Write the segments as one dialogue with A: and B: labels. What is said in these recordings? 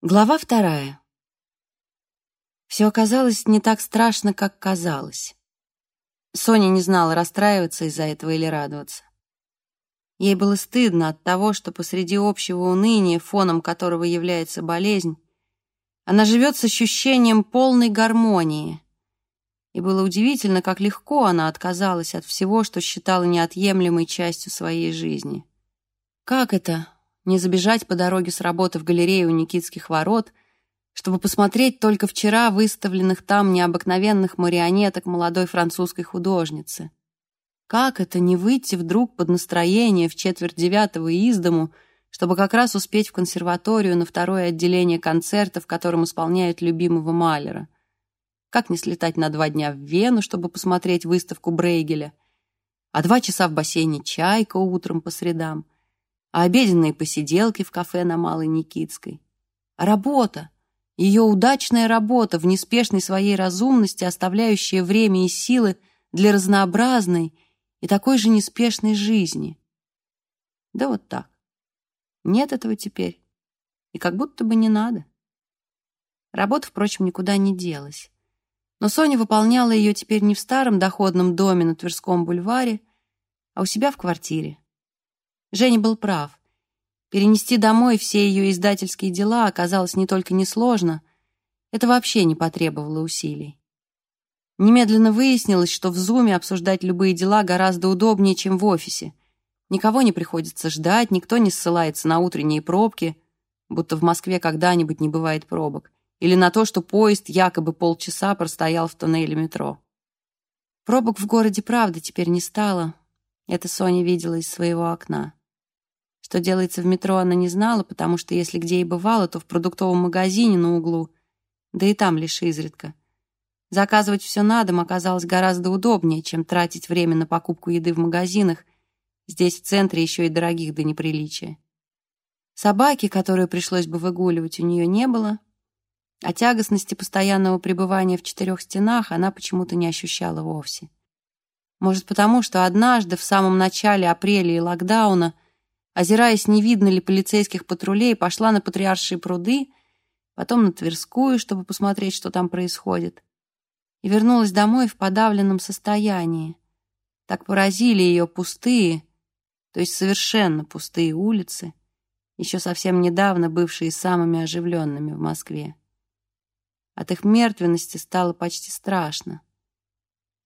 A: Глава вторая. Все оказалось не так страшно, как казалось. Соня не знала, расстраиваться из-за этого или радоваться. Ей было стыдно от того, что посреди общего уныния, фоном которого является болезнь, она живет с ощущением полной гармонии. И было удивительно, как легко она отказалась от всего, что считала неотъемлемой частью своей жизни. Как это не забежать по дороге с работы в галерею Никитских ворот, чтобы посмотреть только вчера выставленных там необыкновенных марионеток молодой французской художницы. Как это не выйти вдруг под настроение в четверть девятого из дому, чтобы как раз успеть в консерваторию на второе отделение концерта, в котором исполняют любимого Малера? Как не слетать на два дня в Вену, чтобы посмотреть выставку Брейгеля? А два часа в бассейне «Чайка» утром по средам — а обеденные посиделки в кафе на Малой Никитской. Работа, ее удачная работа в неспешной своей разумности, оставляющая время и силы для разнообразной и такой же неспешной жизни. Да вот так. Нет этого теперь. И как будто бы не надо. Работа, впрочем, никуда не делась. Но Соня выполняла ее теперь не в старом доходном доме на Тверском бульваре, а у себя в квартире. Женя был прав. Перенести домой все ее издательские дела оказалось не только несложно, это вообще не потребовало усилий. Немедленно выяснилось, что в Зуме обсуждать любые дела гораздо удобнее, чем в офисе. Никого не приходится ждать, никто не ссылается на утренние пробки, будто в Москве когда-нибудь не бывает пробок, или на то, что поезд якобы полчаса простоял в туннеле метро. Пробок в городе, правда, теперь не стало. Это Соня видела из своего окна. Что делается в метро, она не знала, потому что если где и бывала, то в продуктовом магазине на углу, да и там лишь изредка. Заказывать все на дом оказалось гораздо удобнее, чем тратить время на покупку еды в магазинах, здесь в центре еще и дорогих до неприличия. Собаки, которую пришлось бы выгуливать, у нее не было, а тягостности постоянного пребывания в четырех стенах она почему-то не ощущала вовсе. Может, потому что однажды, в самом начале апреля и локдауна, озираясь, не видно ли полицейских патрулей, пошла на Патриаршие пруды, потом на Тверскую, чтобы посмотреть, что там происходит, и вернулась домой в подавленном состоянии. Так поразили ее пустые, то есть совершенно пустые улицы, еще совсем недавно бывшие самыми оживленными в Москве. От их мертвенности стало почти страшно.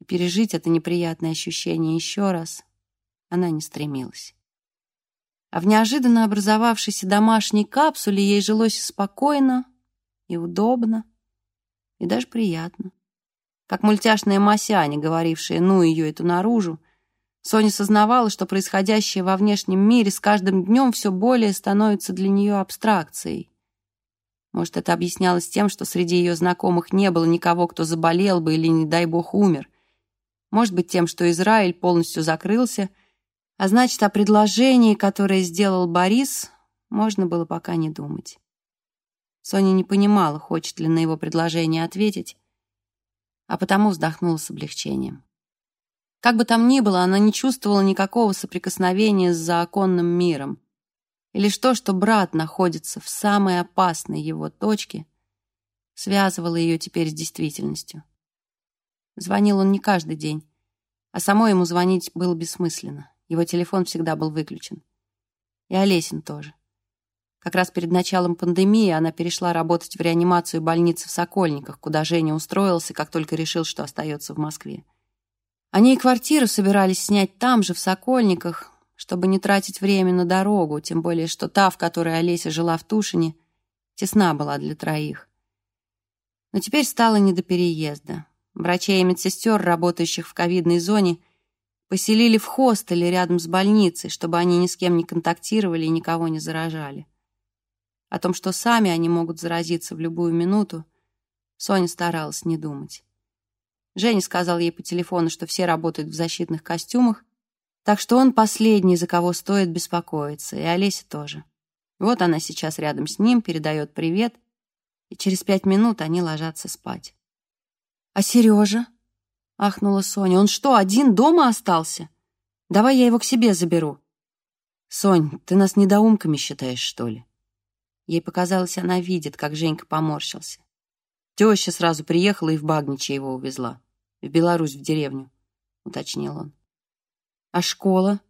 A: И пережить это неприятное ощущение еще раз она не стремилась а в неожиданно образовавшейся домашней капсуле ей жилось спокойно и удобно, и даже приятно. Как мультяшная Масяня, говорившая «ну ее эту наружу», Соня сознавала, что происходящее во внешнем мире с каждым днем все более становится для нее абстракцией. Может, это объяснялось тем, что среди ее знакомых не было никого, кто заболел бы или, не дай бог, умер. Может быть, тем, что Израиль полностью закрылся — а значит, о предложении, которое сделал Борис, можно было пока не думать. Соня не понимала, хочет ли на его предложение ответить, а потому вздохнула с облегчением. Как бы там ни было, она не чувствовала никакого соприкосновения с законным миром. И лишь то, что брат находится в самой опасной его точке, связывало ее теперь с действительностью. Звонил он не каждый день, а самой ему звонить было бессмысленно. Его телефон всегда был выключен. И Олесин тоже. Как раз перед началом пандемии она перешла работать в реанимацию больницы в Сокольниках, куда Женя устроился, как только решил, что остается в Москве. Они и квартиру собирались снять там же, в Сокольниках, чтобы не тратить время на дорогу, тем более, что та, в которой Олеся жила в Тушине, тесна была для троих. Но теперь стало не до переезда. Врачей и медсестер, работающих в ковидной зоне, поселили в хостеле рядом с больницей, чтобы они ни с кем не контактировали и никого не заражали. О том, что сами они могут заразиться в любую минуту, Соня старалась не думать. Женя сказал ей по телефону, что все работают в защитных костюмах, так что он последний, за кого стоит беспокоиться, и Олеся тоже. Вот она сейчас рядом с ним, передает привет, и через пять минут они ложатся спать. «А Сережа?» — ахнула Соня. «Он что, один дома остался? Давай я его к себе заберу». «Сонь, ты нас недоумками считаешь, что ли?» Ей показалось, она видит, как Женька поморщился. Теща сразу приехала и в Багниче его увезла. В Беларусь, в деревню, уточнил он. А школа?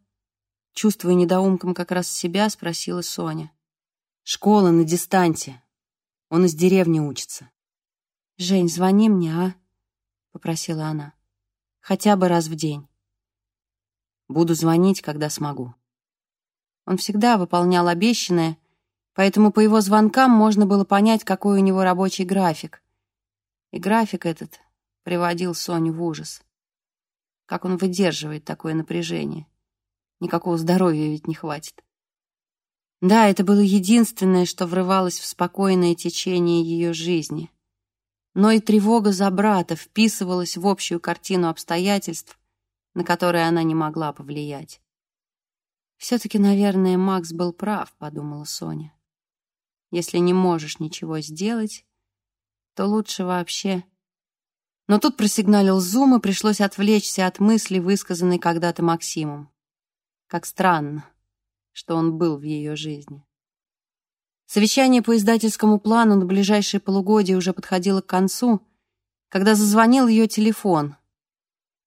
A: Чувствуя недоумком как раз себя, спросила Соня. Школа на дистанте. Он из деревни учится. «Жень, звони мне, а?» — попросила она. «Хотя бы раз в день». «Буду звонить, когда смогу». Он всегда выполнял обещанное, поэтому по его звонкам можно было понять, какой у него рабочий график. И график этот приводил Соню в ужас. Как он выдерживает такое напряжение? Никакого здоровья ведь не хватит. Да, это было единственное, что врывалось в спокойное течение ее жизни. Но и тревога за брата вписывалась в общую картину обстоятельств, на которые она не могла повлиять. «Все-таки, наверное, Макс был прав», — подумала Соня. «Если не можешь ничего сделать, то лучше вообще...» Но тут просигналил зум, и пришлось отвлечься от мысли, высказанной когда-то Максимом. Как странно, что он был в ее жизни. Совещание по издательскому плану на ближайшие полугодие уже подходило к концу, когда зазвонил ее телефон —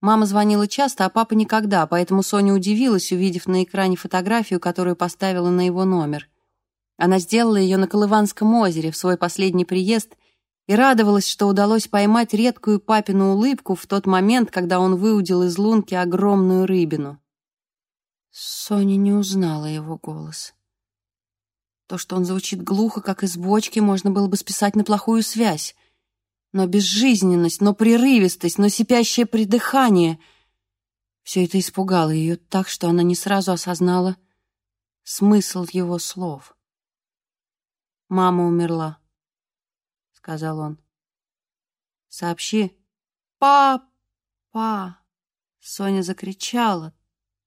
A: Мама звонила часто, а папа никогда, поэтому Соня удивилась, увидев на экране фотографию, которую поставила на его номер. Она сделала ее на Колыванском озере в свой последний приезд и радовалась, что удалось поймать редкую папину улыбку в тот момент, когда он выудил из лунки огромную рыбину. Соня не узнала его голос. То, что он звучит глухо, как из бочки, можно было бы списать на плохую связь но безжизненность, но прерывистость, но сипящее придыхание. Все это испугало ее так, что она не сразу осознала смысл его слов. «Мама умерла», — сказал он. «Сообщи». «Папа!» Соня закричала,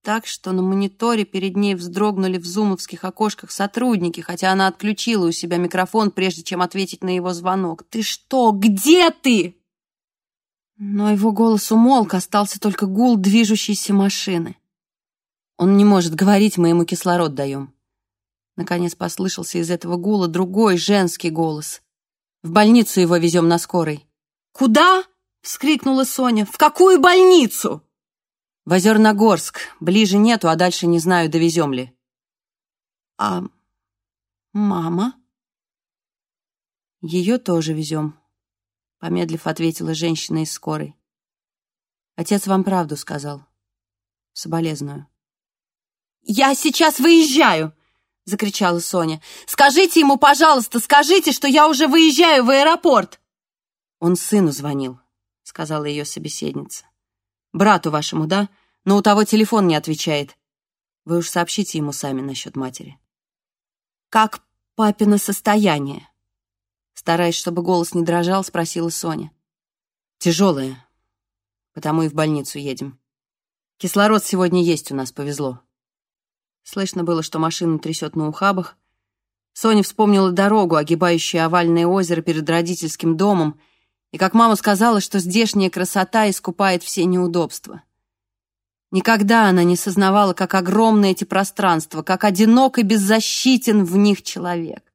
A: так, что на мониторе перед ней вздрогнули в зумовских окошках сотрудники, хотя она отключила у себя микрофон, прежде чем ответить на его звонок. «Ты что? Где ты?» Но его голос умолк, остался только гул движущейся машины. «Он не может говорить, мы ему кислород даем». Наконец послышался из этого гула другой женский голос. «В больницу его везем на скорой». «Куда?» — вскрикнула Соня. «В какую больницу?» В Озерногорск. Ближе нету, а дальше не знаю, довезем ли. А мама? Ее тоже везем, помедлив ответила женщина из скорой. Отец вам правду сказал. Соболезную. «Я сейчас выезжаю!» — закричала Соня. «Скажите ему, пожалуйста, скажите, что я уже выезжаю в аэропорт!» «Он сыну звонил», — сказала ее собеседница. Брату вашему, да? Но у того телефон не отвечает. Вы уж сообщите ему сами насчет матери. Как папино состояние? Стараясь, чтобы голос не дрожал, спросила Соня. Тяжелое, потому и в больницу едем. Кислород сегодня есть у нас, повезло. Слышно было, что машину трясет на ухабах. Соня вспомнила дорогу, огибающую овальное озеро перед родительским домом, и как мама сказала, что здешняя красота искупает все неудобства. Никогда она не сознавала, как огромны эти пространства, как одинок и беззащитен в них человек.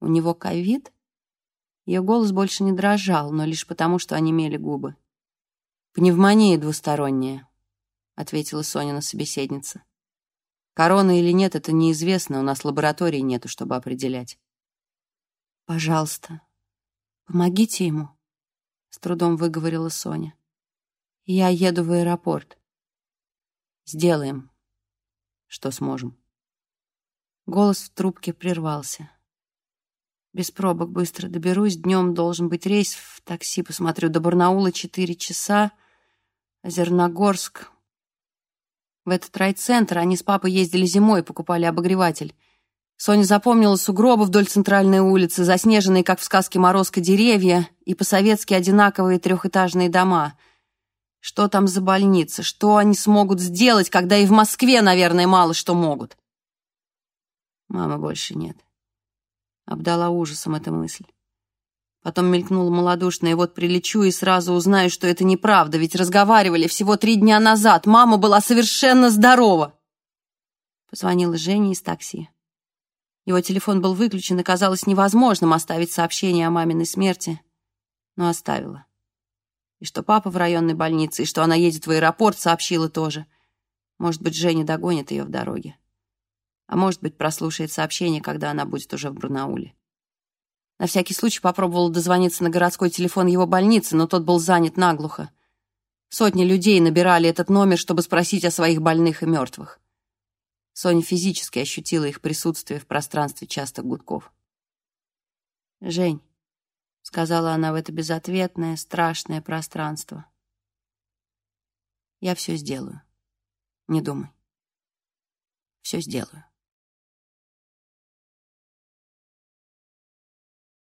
A: У него ковид? Ее голос больше не дрожал, но лишь потому, что онемели губы. «Пневмония двусторонняя», — ответила Сонина собеседница. «Корона или нет, это неизвестно, у нас лаборатории нету, чтобы определять». «Пожалуйста, «Помогите ему», — с трудом выговорила Соня. «Я еду в аэропорт». «Сделаем, что сможем». Голос в трубке прервался. Без пробок быстро доберусь. Днем должен быть рейс в такси. Посмотрю, до Барнаула четыре часа. Озерногорск. В этот райцентр они с папой ездили зимой, покупали обогреватель. Соня запомнила сугробы вдоль центральной улицы, заснеженные, как в сказке «Морозко» деревья и по-советски одинаковые трехэтажные дома. Что там за больница? Что они смогут сделать, когда и в Москве, наверное, мало что могут? Мамы больше нет. Обдала ужасом эта мысль. Потом мелькнула малодушная, вот прилечу и сразу узнаю, что это неправда, ведь разговаривали всего три дня назад. Мама была совершенно здорова. Позвонила Женя из такси. Его телефон был выключен, и казалось невозможным оставить сообщение о маминой смерти, но оставила. И что папа в районной больнице, и что она едет в аэропорт, сообщила тоже. Может быть, Женя догонит ее в дороге. А может быть, прослушает сообщение, когда она будет уже в Барнауле. На всякий случай попробовала дозвониться на городской телефон его больницы, но тот был занят наглухо. Сотни людей набирали этот номер, чтобы спросить о своих больных и мертвых. Соня физически ощутила их присутствие в пространстве частых гудков. «Жень», — сказала она в это безответное, страшное пространство, — «я все сделаю. Не думай. Все сделаю».